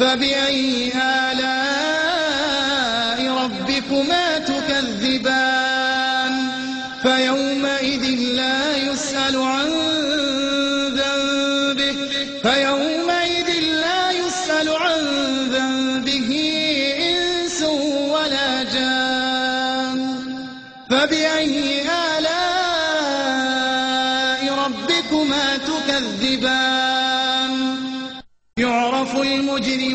فبأي آلاء ربكما تكذبان؟ فيومئذ لا يسأل عن ذنبه فيومئذ لا يسأل عن ذنبه إنس ولا جان. فبأي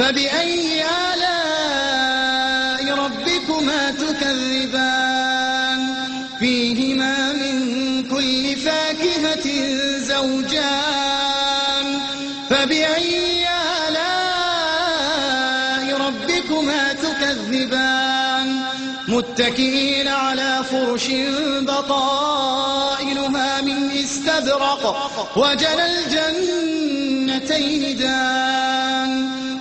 فبأي آلاء ربكما تكذبان؟ فيهما من كل فاكهة زوجان. فبأي آلاء ربكما تكذبان؟ متكئين على فرش بطائنها من استبرق وجل الجنتين دان.